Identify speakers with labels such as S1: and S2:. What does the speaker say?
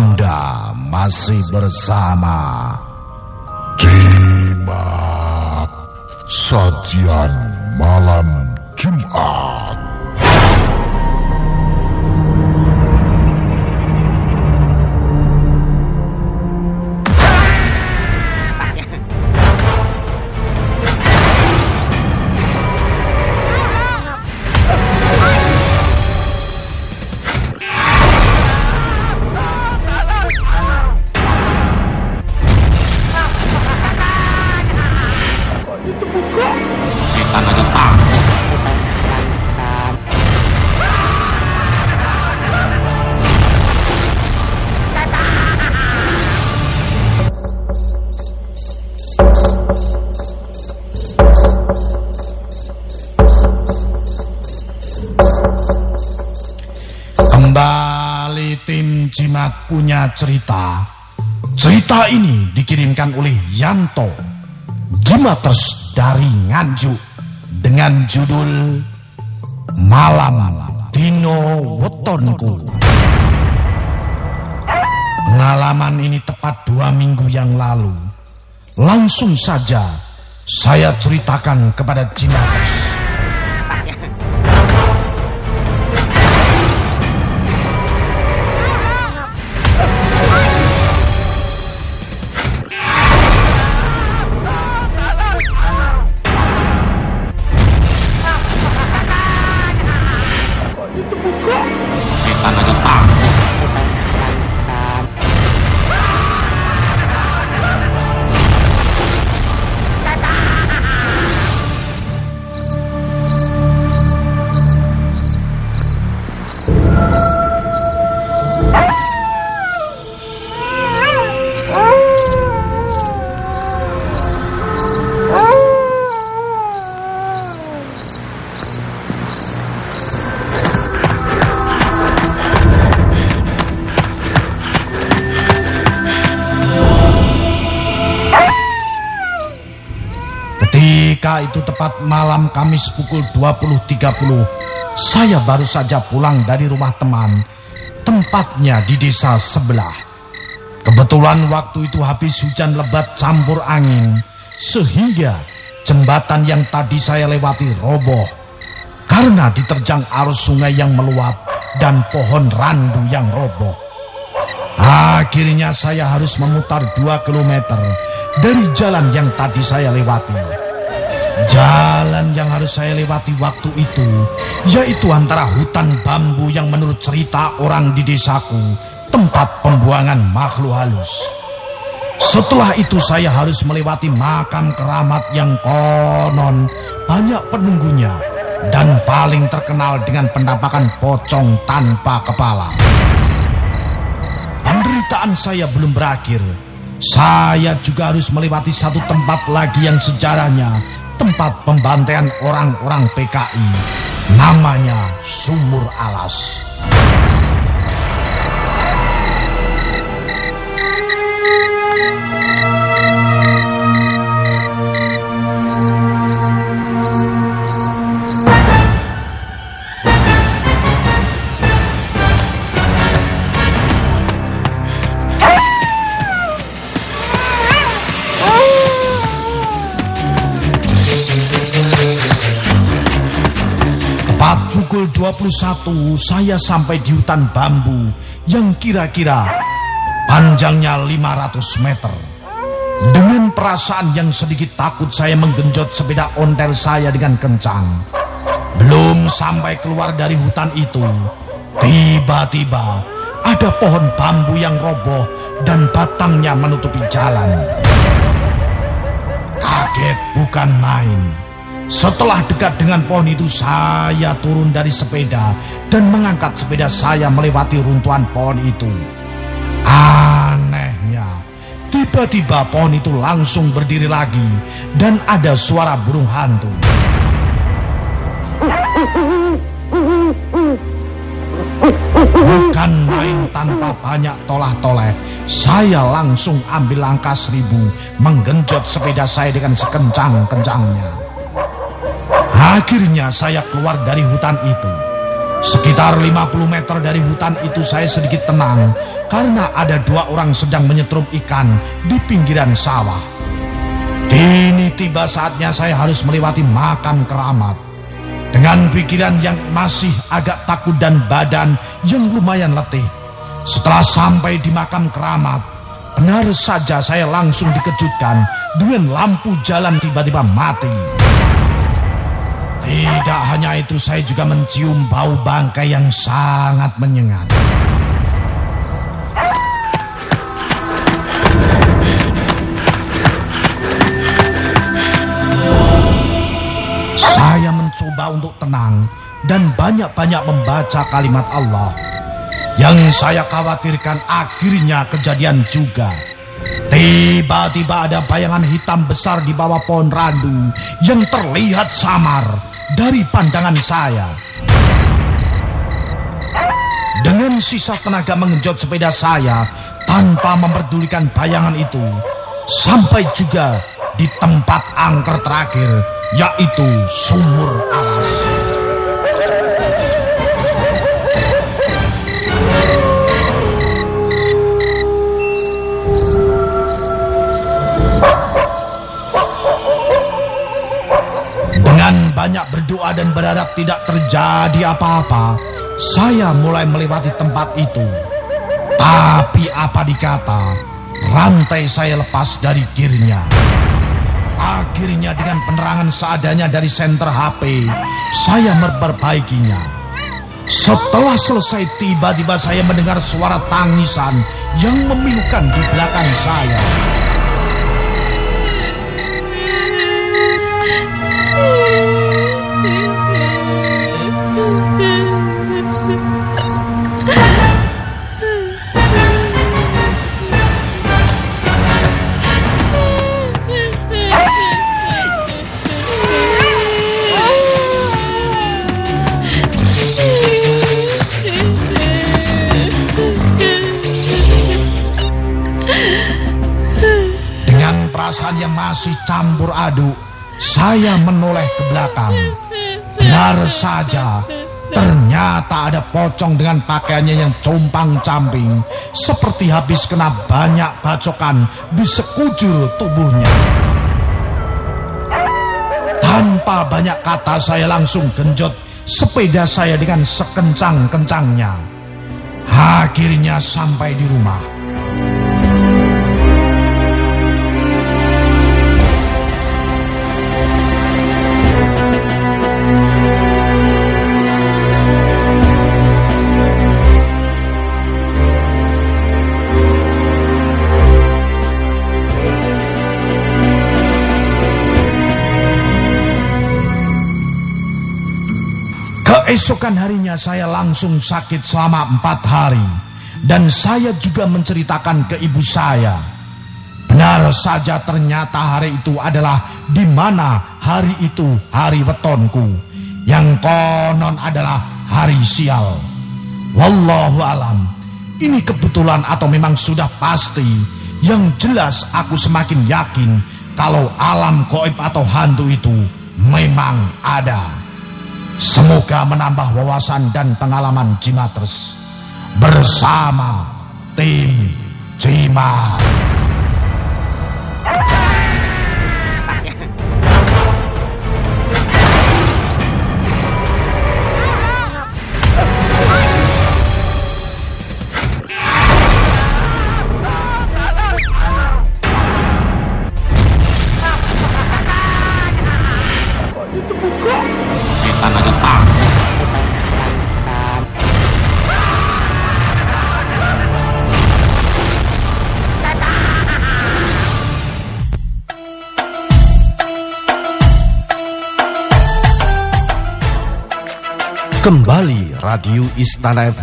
S1: Anda masih bersama
S2: Jimat Sajian Malam Jumat
S3: Setan aja takut.
S1: Kembali tim Jimat punya cerita. Cerita ini dikirimkan oleh Yanto Jimaters dari Nganjuk dengan judul Malam Dino Wetonku. Pengalaman ini tepat dua minggu yang lalu. Langsung saja saya ceritakan kepada Jimaters. Ketika itu tepat malam Kamis pukul 20.30, saya baru saja pulang dari rumah teman, tempatnya di desa sebelah. Kebetulan waktu itu habis hujan lebat campur angin, sehingga jembatan yang tadi saya lewati roboh karena diterjang arus sungai yang meluap dan pohon randu yang roboh. Akhirnya saya harus memutar 2 kilometer dari jalan yang tadi saya lewati. Jalan yang harus saya lewati waktu itu yaitu antara hutan bambu yang menurut cerita orang di desaku tempat pembuangan makhluk halus. Setelah itu saya harus melewati makam keramat yang konon banyak penunggunya dan paling terkenal dengan penampakan pocong tanpa kepala. Penderitaan saya belum berakhir. Saya juga harus melewati satu tempat lagi yang sejarahnya tempat pembantaian orang-orang PKI. Namanya Sumur Alas. Pukul 21 saya sampai di hutan bambu yang kira-kira panjangnya 500 meter. Dengan perasaan yang sedikit takut saya menggenjot sepeda ontel saya dengan kencang. Belum sampai keluar dari hutan itu, tiba-tiba ada pohon bambu yang roboh dan batangnya menutupi jalan. Kaget bukan main. Setelah dekat dengan pohon itu saya turun dari sepeda dan mengangkat sepeda saya melewati runtuhan pohon itu. Anehnya, tiba-tiba pohon itu langsung berdiri lagi dan ada suara burung hantu. Bukan main tanpa banyak tolah-toleh, saya langsung ambil langkah seribu menggenjot sepeda saya dengan sekencang-kencangnya. Akhirnya saya keluar dari hutan itu. Sekitar 50 meter dari hutan itu saya sedikit tenang karena ada dua orang sedang menyetrum ikan di pinggiran sawah. Kini tiba saatnya saya harus melewati makam keramat. Dengan pikiran yang masih agak takut dan badan yang lumayan letih. Setelah sampai di makam keramat, benar saja saya langsung dikejutkan dengan lampu jalan tiba-tiba mati. Tidak hanya itu, saya juga mencium bau bangkai yang sangat menyengat. Saya mencoba untuk tenang dan banyak-banyak membaca kalimat Allah. Yang saya khawatirkan akhirnya kejadian juga. Tiba-tiba ada bayangan hitam besar di bawah pohon randu yang terlihat samar dari pandangan saya. Dengan sisa tenaga mengenjot sepeda saya tanpa memperdulikan bayangan itu, sampai juga di tempat angker terakhir, yaitu sumur alas. Dan berharap tidak terjadi apa-apa, saya mulai melewati tempat itu. Tapi apa dikata, rantai saya lepas dari kirnya. Akhirnya dengan penerangan seadanya dari senter HP, saya memperbaikinya. Setelah selesai tiba-tiba saya mendengar suara tangisan yang memilukan di belakang saya. Campur aduk, saya menoleh ke belakang. Benar saja, ternyata ada pocong dengan pakaiannya yang compang-camping, seperti habis kena banyak bacokan di sekujur tubuhnya. Tanpa banyak kata saya langsung genjot sepeda saya dengan sekencang-kencangnya. Akhirnya sampai di rumah. Keesokan harinya saya langsung sakit selama empat hari. Dan saya juga menceritakan ke ibu saya. Benar saja ternyata hari itu adalah di mana hari itu hari wetonku. Yang konon adalah hari sial. Wallahu alam. Ini kebetulan atau memang sudah pasti. Yang jelas aku semakin yakin kalau alam goib atau hantu itu memang ada. Semoga menambah wawasan dan pengalaman Jimatres bersama tim Jimat. Kembali Radio Istana FM